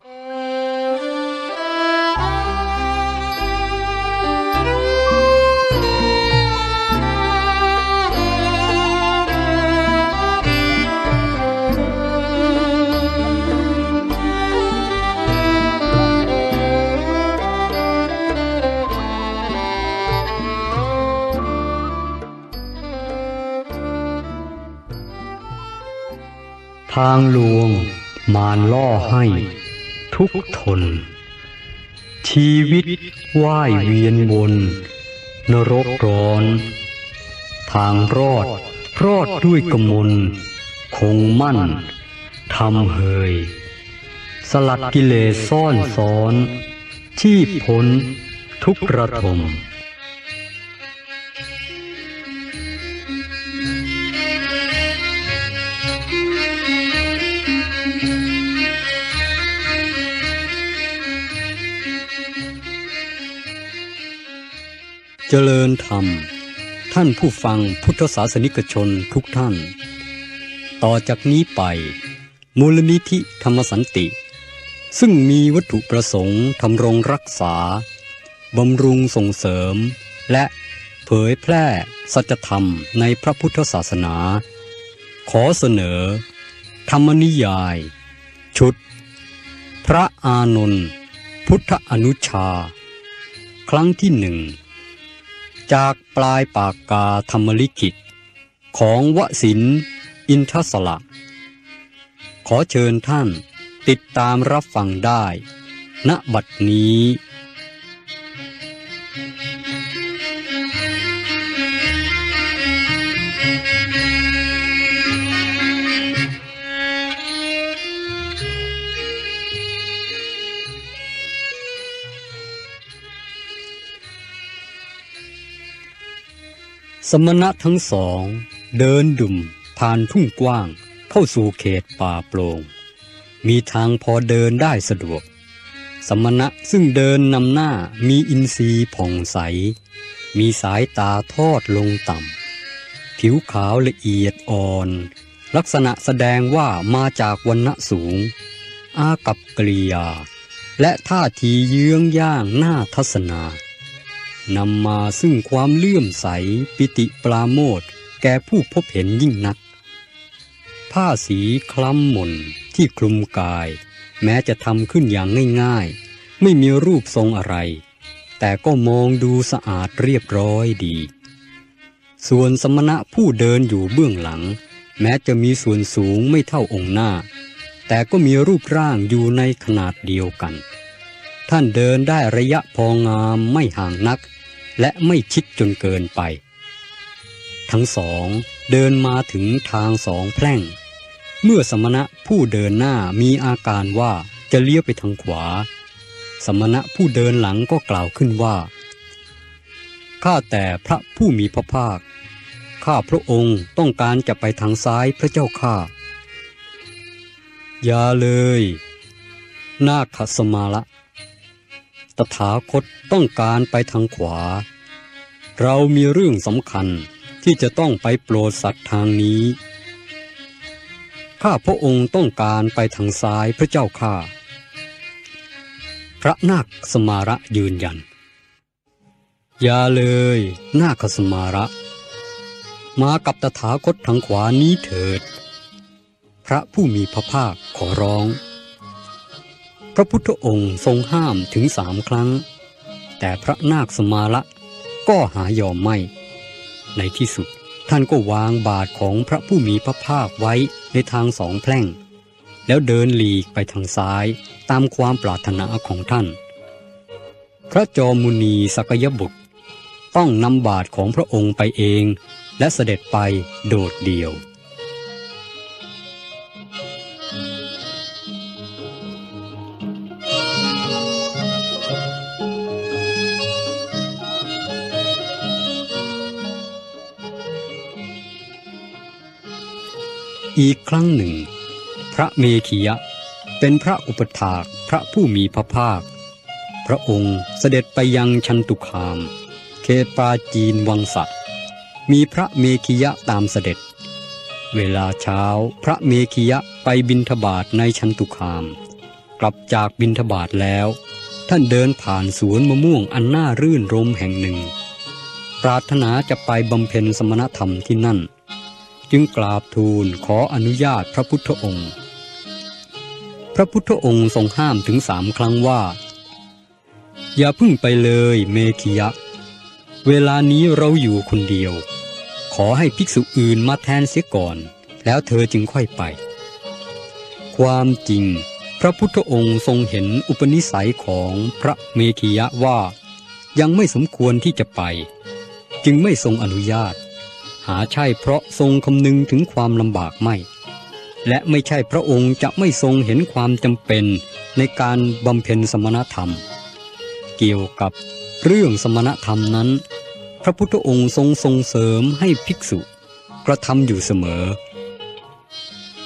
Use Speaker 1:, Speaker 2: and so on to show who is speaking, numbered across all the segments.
Speaker 1: ทางหลวงมารล่อให้ ทุกทน ชีวิตว่ายเวียนวนนรกร้อน ทางรอดรอดด้วยกมล คงมั่นทำเหย สลัดกิเลสซ่อนซ้อนชีพพ้นทุกระทม เจริญธรรม ท่านผู้ฟังพุทธศาสนิกชนทุกท่าน ต่อจากนี้ไป มูลนิธิธรรมสันติ ซึ่งมีวัตถุประสงค์ทำรงรักษา บำรุงส่งเสริม และเผยแพร่สัจธรรมในพระพุทธศาสนา ขอเสนอ ธรรมนิยาย ชุด พระอานนท์พุทธอนุชา ครั้งที่หนึ่ง จากปลายปากกาธรรมลิขิต ของวสินอินทสละ ขอเชิญท่านติดตามรับฟังได้ ณบัดนี้ สมณะทั้งสอง เดินดุ่มผ่านทุ่งกว้าง เข้าสู่เขตป่าโปร่ง มีทางพอเดินได้สะดวก สมณะซึ่งเดินนำหน้ามีอินทรีย์ผ่องใส มีสายตาทอดลงต่ำ ผิวขาวละเอียดอ่อน ลักษณะแสดงว่ามาจากวันณะสูง อากับกริยา และท่าทีเยื้องย่างหน้าทัศนา นำมาซึ่งความเลื่อมใสปิติปราโมทแก่ผู้พบเห็นยิ่งนัก ผ้าสีคล้ำหม่นที่คลุมกาย แม้จะทำขึ้นอย่างง่ายๆ ไม่มีรูปทรงอะไร แต่ก็มองดูสะอาดเรียบร้อยดี ส่วนสมณะผู้เดินอยู่เบื้องหลัง แม้จะมีส่วนสูงไม่เท่าองค์หน้า แต่ก็มีรูปร่างอยู่ในขนาดเดียวกันท่านเดินได้ระยะพองามไม่ห่างนัก และไม่ชิดจนเกินไป ทั้งสองเดินมาถึงทางสองแพร่ง เมื่อสมณะผู้เดินหน้ามีอาการว่าจะเลี้ยวไปทางขวา สมณะผู้เดินหลังก็กล่าวขึ้นว่า ข้าแต่พระผู้มีพระภาค ข้าพระองค์ต้องการจะไปทางซ้ายพระเจ้าข้า อย่าเลย นาคสมาละ ตถาคตต้องการไปทางขวา เรามีเรื่องสำคัญที่จะต้องไปโปรดสัตว์ทางนี้ข้าพระองค์ต้องการไปทางซ้ายพระเจ้าข้าพระนาคสมาระยืนยัน อย่าเลย นาคสมาระ มากับตถาคตทางขวานี้เถิด พระผู้มีพระภาคขอร้อง ระพุทธองค์ทรงห้ามถึงสามครั้ง แต่พระนาคสมาละก็หายอมไม่ ในที่สุดท่านก็วางบาทของพระผู้มีพระภาคไว้ในทางสองแพร่ง แล้วเดินหลีกไปทางซ้ายตามความปรารถนาของท่าน พระจอมุนีสกยบุตร ต้องนำบาทของพระองค์ไปเอง และเสด็จไปโดดเดี่ยว อีกครั้งหนึ่ง พระเมขียะเป็นพระอุปถากพระผู้มีพระภาค พระองค์เสด็จไปยังชันตุคาม เขตปาจีนวังสะมีพระเมขียะตามเสด็จ เวลาเช้าพระเมขียะไปบินทบาทในชันตุคาม กลับจากบินทบาทแล้ว ท่านเดินผ่านสวนมะม่วงอันน่ารื่นรมแห่งหนึ่ง ปรารถนาจะไปบำเพ็ญสมณธรรมที่นั่น จึงกราบทูลขออนุญาตพระพุทธองค์ พระพุทธองค์ทรงห้ามถึงสามครั้งว่า อย่าพึ่งไปเลยเมขิยะ เวลานี้เราอยู่คนเดียว ขอให้ภิกษุอื่นมาแทนเสียก่อน แล้วเธอจึงค่อยไป ความจริง พระพุทธองค์ทรงเห็นอุปนิสัยของพระเมขียะว่า ยังไม่สมควรที่จะไป จึงไม่ทรงอนุญาต หาใช่เพราะทรงคำนึงถึงความลำบากไม่ และไม่ใช่พระองค์จะไม่ทรงเห็นความจำเป็นในการบำเพ็ญสมณธรรม เกี่ยวกับเรื่องสมณธรรมนั้น พระพุทธองค์ทรงส่งเสริมให้ภิกษุกระทำอยู่เสมอ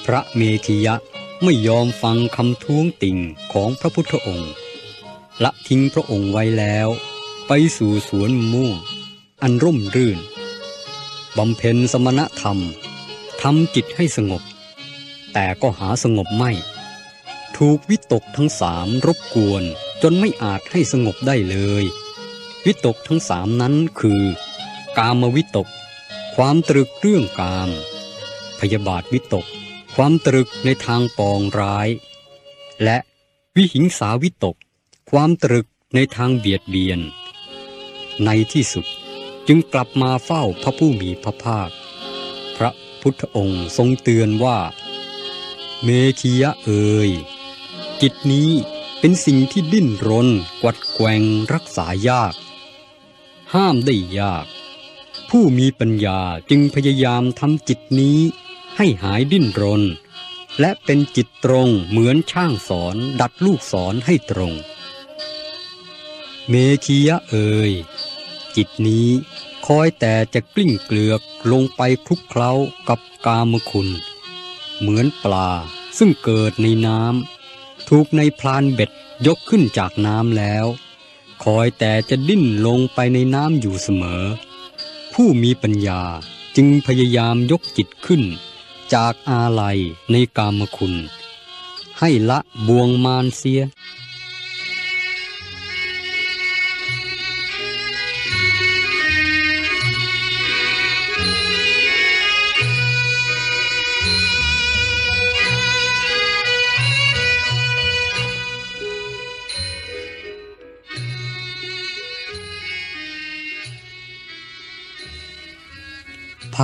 Speaker 1: พระเมขียะไม่ยอมฟังคำท้วงติ่งของพระพุทธองค์ ละทิ้งพระองค์ไว้แล้ว ไปสู่สวนม่วงอันร่มรื่น บำเพ็ญสมณธรรมทำจิตให้สงบ แต่ก็หาสงบไม่ ถูกวิตกทั้งสามรบกวนจนไม่อาจให้สงบได้เลย วิตกทั้งสามนั้นคือ กามวิตก ความตรึกเรื่องกาม พยาบาทวิตก ความตรึกในทางปองร้าย และวิหิงสาวิตก ความตรึกในทางเบียดเบียน ในที่สุด จึงกลับมาเฝ้าพระผู้มีพระภาค พระพุทธองค์ทรงเตือนว่า เมขียะเอ่ยจิตนี้เป็นสิ่งที่ดิ้นรน กวัดแกงรักษายาก ห้ามได้ยาก ผู้มีปัญญาจึงพยายามทำจิตนี้ให้หายดิ้นรน และเป็นจิตตรงเหมือนช่างสอนดัดลูกศรให้ตรง เมขียะเอ่ยจิตนี้ คอยแต่จะกลิ้งเกลือกลงไปคลุกเคล้ากับกามคุณ เหมือนปลาซึ่งเกิดในน้ำถูกในพลานเบ็ดยกขึ้นจากน้ำแล้ว คอยแต่จะดิ้นลงไปในน้ำอยู่เสมอ ผู้มีปัญญาจึงพยายามยกจิตขึ้น จากอาลัยในกามคุณ ให้ละบวงมารเสีย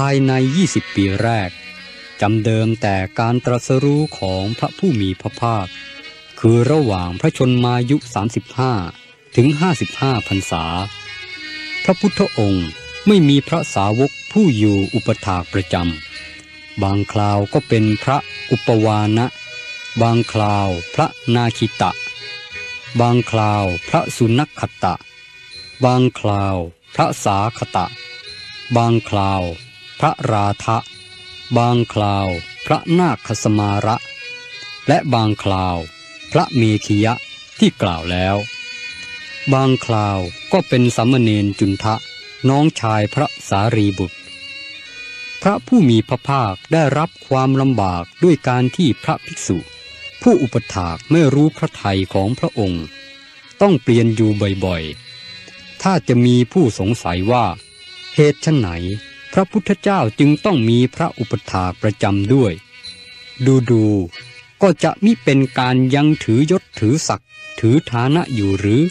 Speaker 1: ายใน 20 ปีแรกจำเดิมแต่การตรัสรู้ของพระผู้มีพระภาค คือระหว่างพระชนมายุ 35 ถึง 55 พรรษา พระพุทธองค์ไม่มีพระสาวกผู้อยู่อุปถากประจำ บางคราวก็เป็นพระอุปวานะ บางคราวพระนาคิตะ บางคราวพระสุนัขขตะ บางคราวพระสาคตะ บางคราว พระราทะบางคราว พระนาคสมาระ และบางคราว พระเมขียะที่กล่าวแล้ว บางคราวก็เป็นสามเณรจุนทะน้องชายพระสารีบุตร พระผู้มีพระภาคได้รับความลำบากด้วยการที่พระภิกษุ ผู้อุปถากไม่รู้พระทัยของพระองค์ ต้องเปลี่ยนอยู่บ่อยๆ ถ้าจะมีผู้สงสัยว่า เหตุชไฉน พระพุทธเจ้าจึงต้องมีพระอุปถาประจำด้วย ดูดูก็จะมิเป็นการยังถือยศถือศักดิ์ถือฐานะอยู่หรือ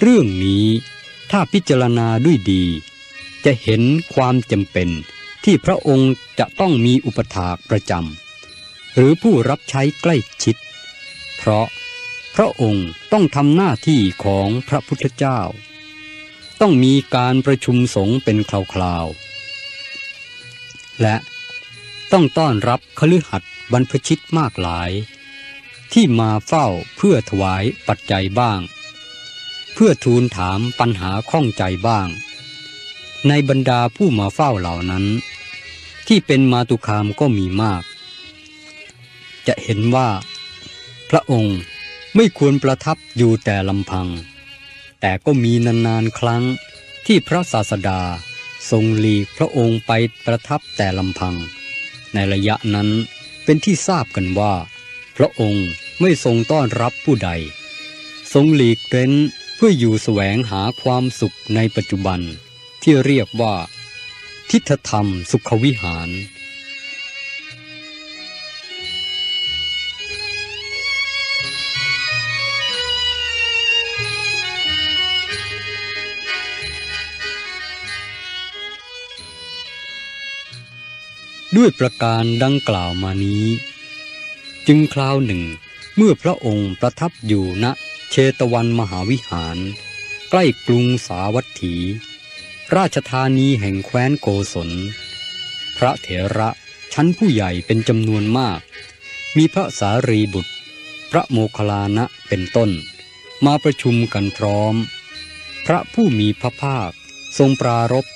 Speaker 1: เรื่องนี้ถ้าพิจารณาด้วยดี จะเห็นความจำเป็นที่พระองค์จะต้องมีอุปถาประจำหรือผู้รับใช้ใกล้ชิด เพราะพระองค์ต้องทำหน้าที่ของพระพุทธเจ้า ต้องมีการประชุมสงฆ์เป็นคราวๆ และต้องต้อนรับคฤหัสถ์บรรพชิตมากหลาย ที่มาเฝ้าเพื่อถวายปัจจัยบ้าง เพื่อทูลถามปัญหาข้องใจบ้าง ในบรรดาผู้มาเฝ้าเหล่านั้น ที่เป็นมาตุคามก็มีมาก จะเห็นว่า พระองค์ไม่ควรประทับอยู่แต่ลำพัง แต่ก็มีนานๆครั้งที่พระศาสดาทรงหลีกพระองค์ไปประทับแต่ลำพัง ในระยะนั้นเป็นที่ทราบกันว่า พระองค์ไม่ทรงต้อนรับผู้ใด ทรงหลีกเร้นเพื่ออยู่แสวงหาความสุขในปัจจุบันที่เรียกว่า ทิฏฐธรรมสุขวิหาร ด้วยประการดังกล่าวมานี้ จึงคราวหนึ่ง เมื่อพระองค์ประทับอยู่ณเชตวันมหาวิหาร ใกล้กรุงสาวัตถี ราชธานีแห่งแคว้นโกศล พระเถระชั้นผู้ใหญ่เป็นจำนวนมาก มีพระสารีบุตร พระโมคคัลลานะเป็นต้น มาประชุมกันพร้อม พระผู้มีพระภาคทรงปรารภ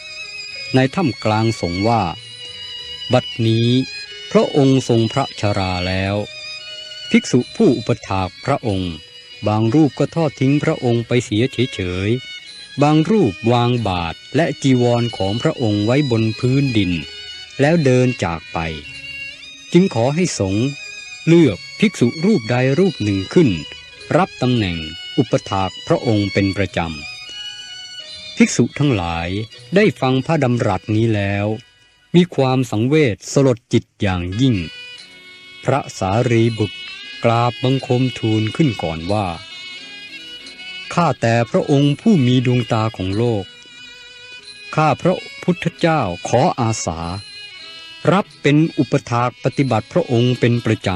Speaker 1: ในถ้ำกลางสงว่า บัดนี้พระองค์ทรงพระชราแล้ว ภิกษุผู้อุปถากพระองค์ บางรูปก็ทอดทิ้งพระองค์ไปเสียเฉยๆ บางรูปวางบาทและจีวรของพระองค์ไว้บนพื้นดิน แล้วเดินจากไป จึงขอให้สงฆ์เลือกภิกษุรูปใดรูปหนึ่งขึ้น รับตำแหน่งอุปถากพระองค์เป็นประจำ ภิกษุทั้งหลายได้ฟังพระดำรัสนี้แล้ว มีความสังเวชสลดจิตอย่างยิ่ง พระสารีบุตรกราบบังคมทูลขึ้นก่อนว่า ข้าแต่พระองค์ผู้มีดวงตาของโลก ข้าพระพุทธเจ้าขออาสา รับเป็นอุปถากปฏิบัติพระองค์เป็นประจ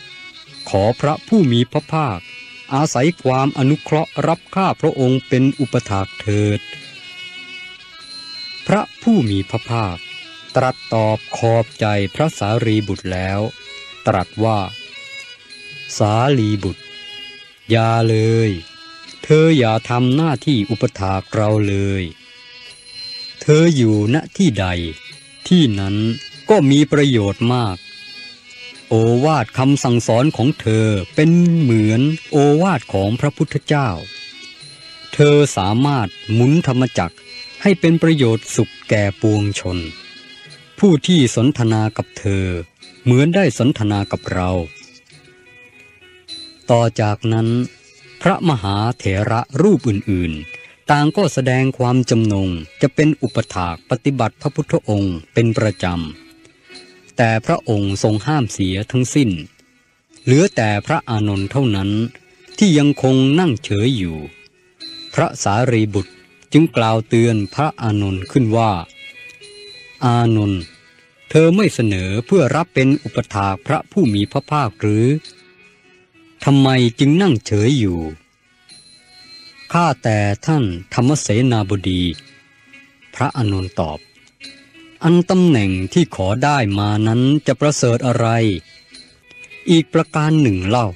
Speaker 1: ำ ขอพระผู้มีพระภาค อาศัยความอนุเคราะห์รับข้าพระองค์เป็นอุปถากเถิด พระผู้มีพระภาค ตรัสตอบขอบใจพระสารีบุตรแล้ว ตรัสว่า สาลีบุตร อย่าเลย เธออย่าทำหน้าที่อุปถากเราเลย เธออยู่ณที่ใด ที่นั้นก็มีประโยชน์มาก โอวาทคำสั่งสอนของเธอเป็นเหมือนโอวาทของพระพุทธเจ้า เธอสามารถหมุนธรรมจักรให้เป็นประโยชน์สุขแก่ปวงชน ผู้ที่สนทนากับเธอ เหมือนได้สนทนากับเรา ต่อจากนั้น พระมหาเถระรูปอื่นๆ ต่างก็แสดงความจำนงจะเป็นอุปถากปฏิบัติพระพุทธองค์เป็นประจำ แต่พระองค์ทรงห้ามเสียทั้งสิ้น เหลือแต่พระอานนท์เท่านั้นที่ยังคงนั่งเฉยอยู่ พระสารีบุตรจึงกล่าวเตือนพระอานนท์ขึ้นว่า อานนท์เธอไม่เสนอเพื่อรับเป็นอุปถาพระผู้มีพระภาคหรือทำไมจึงนั่งเฉยอยู่ ข้าแต่ท่านธรรมเสนาบดี พระอานนท์ตอบ อันตำแหน่งที่ขอได้มานั้นจะประเสริฐอะไร อีกประการหนึ่งเล่า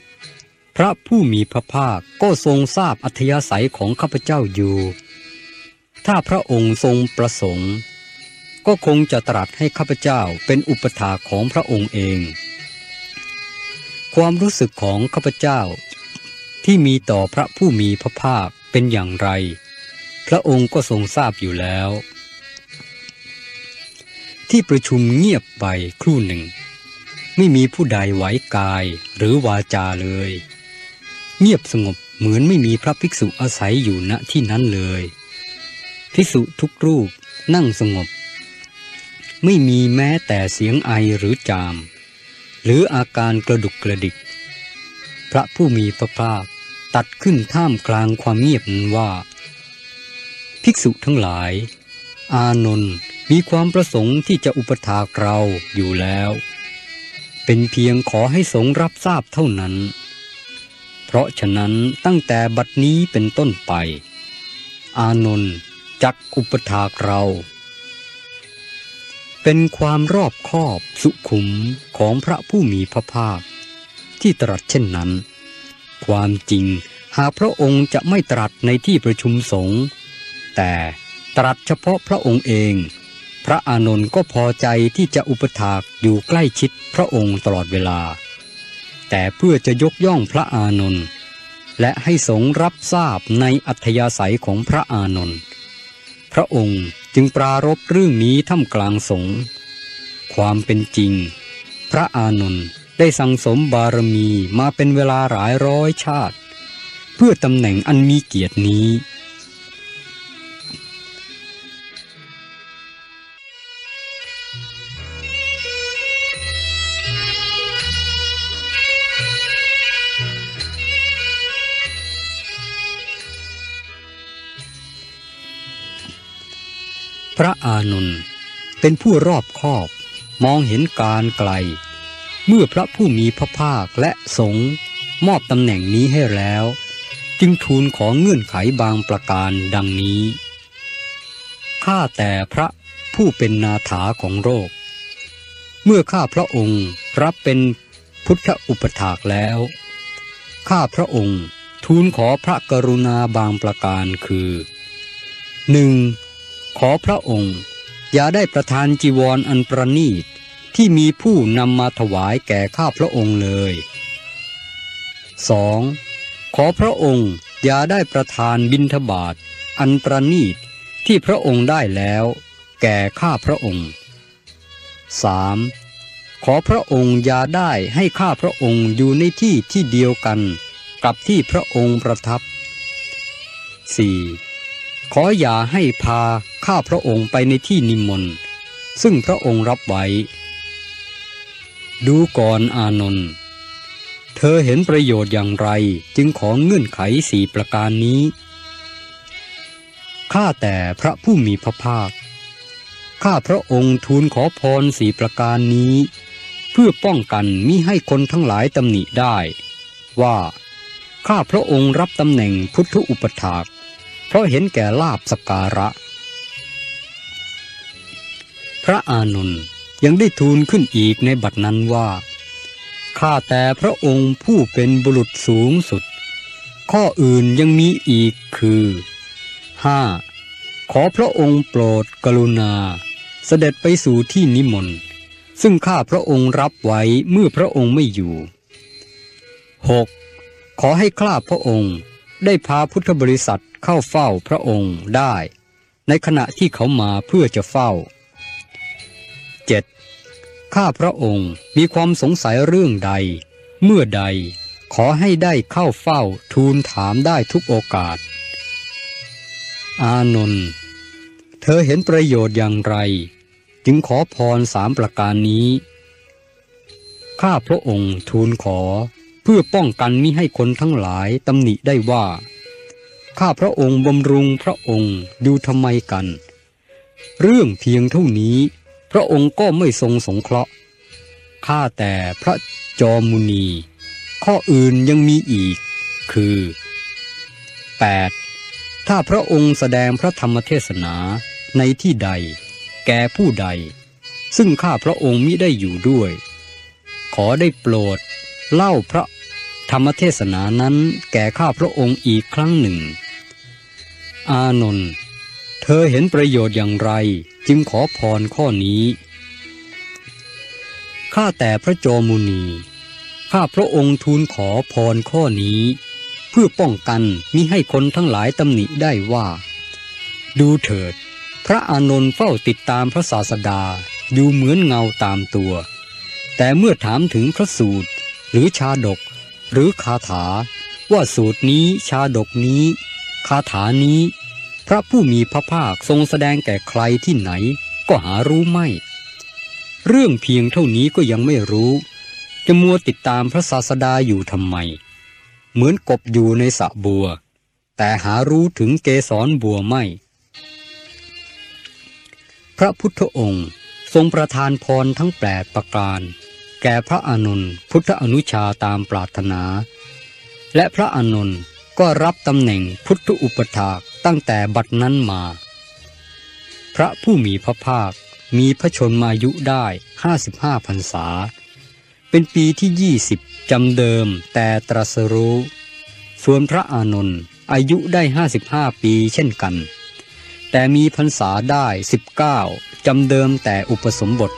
Speaker 1: พระผู้มีพระภาคก็ทรงทราบอัธยาศัยของข้าพเจ้าอยู่ ถ้าพระองค์ทรงประสงค์ ก็คงจะตรัสให้ข้าพเจ้าเป็นอุปถาของพระองค์เอง ความรู้สึกของข้าพเจ้า ที่มีต่อพระผู้มีพระภาคเป็นอย่างไร พระองค์ก็ทรงทราบอยู่แล้ว ที่ประชุมเงียบไปครู่หนึ่ง ไม่มีผู้ใดไหวกายหรือวาจาเลย เงียบสงบเหมือนไม่มีพระภิกษุอาศัยอยู่ณที่นั้นเลยภิกษุทุกรูปนั่งสงบ ไม่มีแม้แต่เสียงไอหรือจาม หรืออาการกระดุกกระดิก พระผู้มีพระภาคตัดขึ้นท่ามกลางความเงียบนั้นว่า ภิกษุทั้งหลาย อานนท์มีความประสงค์ที่จะอุปถากเราอยู่แล้ว เป็นเพียงขอให้สงรับทราบเท่านั้น เพราะฉะนั้นตั้งแต่บัดนี้เป็นต้นไป อานนท์จักอุปถากเรา เป็นความรอบคอบสุขุมของพระผู้มีพระภาค ที่ตรัสเช่นนั้น ความจริงหากพระองค์จะไม่ตรัสในที่ประชุมสงฆ์แต่ตรัสเฉพาะพระองค์เอง พระอานนท์ก็พอใจที่จะอุปถากอยู่ใกล้ชิดพระองค์ตลอดเวลา แต่เพื่อจะยกย่องพระอานนท์และให้สงรับทราบในอัธยาศัยของพระอานนท์พระองค์ จึงปรารบเรื่องนี้ท่ามกลางสงฆ์ความเป็นจริง พระอานนท์ได้สั่งสมบารมีมาเป็นเวลาหลายร้อยชาติ เพื่อตำแหน่งอันมีเกียรตินี้ พระอานนท์เป็นผู้รอบคอบมองเห็นการไกล เมื่อพระผู้มีพระภาคและสงฆ์มอบตำแหน่งนี้ให้แล้ว จึงทูลขอเงื่อนไขบางประการดังนี้ ข้าแต่พระผู้เป็นนาถาของโรค เมื่อข้าพระองค์รับเป็นพุทธอุปถากแล้ว ข้าพระองค์ทูลขอพระกรุณาบางประการคือหนึ่ง ขอพระองค์อย่าได้ประทานจีวรออันประณีตที่มีผู้นำมาถวายแก่ข้าพระองค์เลย 2. ขอพระองค์อย่าได้ประทานบิณฑบาตอันประณีตที่พระองค์ได้แล้ว แก่ข้าพระองค์ 3. ขอพระองค์อย่าได้ให้ข้าพระองค์อยู่ในที่ที่เดียวกัน กับที่พระองค์ประทับ 4. ขออย่าให้พาข้าพระองค์ไปในที่นิมนต์ ซึ่งพระองค์รับไว้ ดูก่อนอานนท์เธอเห็นประโยชน์อย่างไรจึงขอเงื่อนไขสี่ประการนี้ ข้าแต่พระผู้มีพระภาค ข้าพระองค์ทูลขอพรสี่ประการนี้ เพื่อป้องกันมิให้คนทั้งหลายตำหนิได้ ว่า ข้าพระองค์รับตำแหน่งพุทธอุปถาก เพราะเห็นแก่ลาบสกการะ พระอานนท์ยังได้ทูลขึ้นอีกในบัดนั้นว่า ข้าแต่พระองค์ผู้เป็นบุรุษสูงสุด ข้ออื่นยังมีอีกคือ 5. ขอพระองค์โปรดกรุณา เสด็จไปสู่ที่นิมนต์ ซึ่งข้าพระองค์รับไว้เมื่อพระองค์ไม่อยู่ 6. ขอให้ข้าพระองค์ ได้พาพุทธบริษัทเข้าเฝ้าพระองค์ได้ ในขณะที่เขามาเพื่อจะเฝ้า 7. ข้าพระองค์มีความสงสัยเรื่องใด เมื่อใดขอให้ได้เข้าเฝ้าทูลถามได้ทุกโอกาส อานนท์เธอเห็นประโยชน์อย่างไร จึงขอพรสามประการนี้ ข้าพระองค์ทูลขอ เพื่อป้องกันมิให้คนทั้งหลายตำหนิได้ว่า ข้าพระองค์บำรุงพระองค์ดูทำไมกัน เรื่องเพียงเท่านี้ พระองค์ก็ไม่ทรงสงเคราะห์ข้าแต่พระจอมุนี ข้ออื่นยังมีอีก คือ 8. ถ้าพระองค์แสดงพระธรรมเทศนาในที่ใด แก่ผู้ใด ซึ่งข้าพระองค์มิได้อยู่ด้วย ขอได้โปรดเล่าพระ ธรรมเทศนานั้นแก่ข้าพระองค์อีกครั้งหนึ่ง อานนท์เธอเห็นประโยชน์อย่างไรจึงขอพรข้อนี้ข้าแต่พระจอมุนีข้าพระองค์ทูลขอพรข้อนี้ เพื่อป้องกันมิให้คนทั้งหลายตำหนิได้ว่า ดูเถิด พระอานนท์เฝ้าติดตามพระศาสดาอยู่เหมือนเงาตามตัว แต่เมื่อถามถึงพระสูตร หรือชาดก หรือคาถา ว่าสูตรนี้ชาดกนี้ คาถานี้ พระผู้มีพระภาคทรงแสดงแก่ใครที่ไหน ก็หารู้ไม่ เรื่องเพียงเท่านี้ก็ยังไม่รู้ จะมัวติดตามพระศาสดาอยู่ทำไม เหมือนกบอยู่ในสระบัว แต่หารู้ถึงเกสรบัวไม่ พระพุทธองค์ทรงประทานพรทั้งแปดประการ แก่พระอานนท์พุทธอนุชาตามปรารถนา และพระอานนท์ก็รับตำแหน่งพุทธอุปถากตั้งแต่บัดนั้นมา พระผู้มีพระภาคมีพระชนมายุได้ห้าสิบห้าพรรษา เป็นปีที่ยี่สิบจำเดิมแต่ตรัสรู้ ส่วนพระอานนท์อายุได้ห้าสิบห้าปีเช่นกัน แต่มีพรรษาได้สิบเก้าจำเดิมแต่อุปสมบท